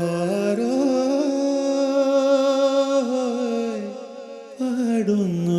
ആരോ പാടുന്നു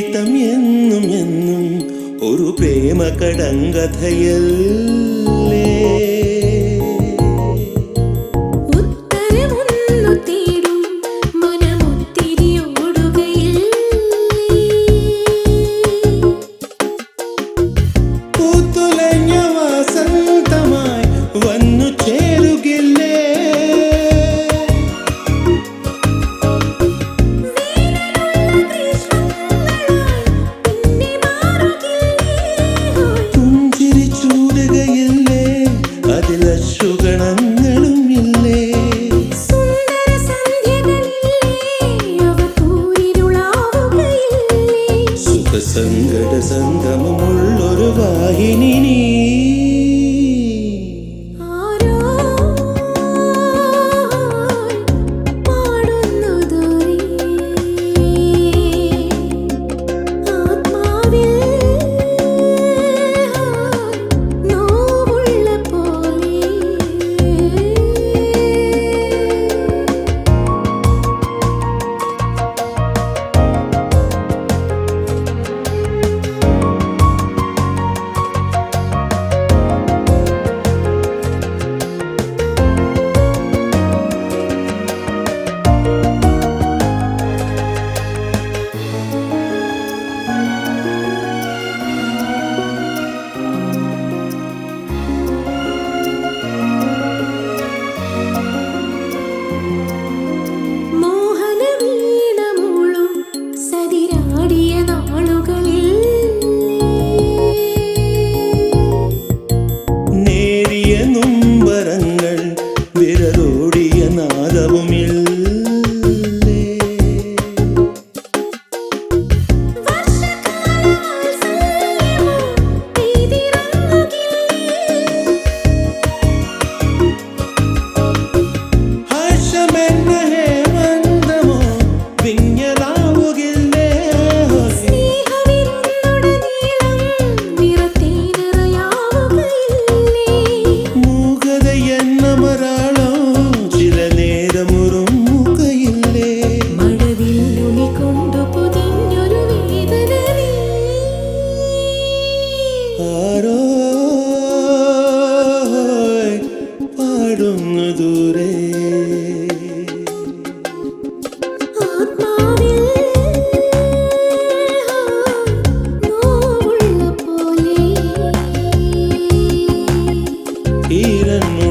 ജീവിതം എന്നും എന്നും ഒരു പ്രേമ കടങ്കഥയല്ലേ சங்கட சங்கமம் உள்ளொரு வாகினி நீ. തലോടിയ നാദവുമില്ല. Eden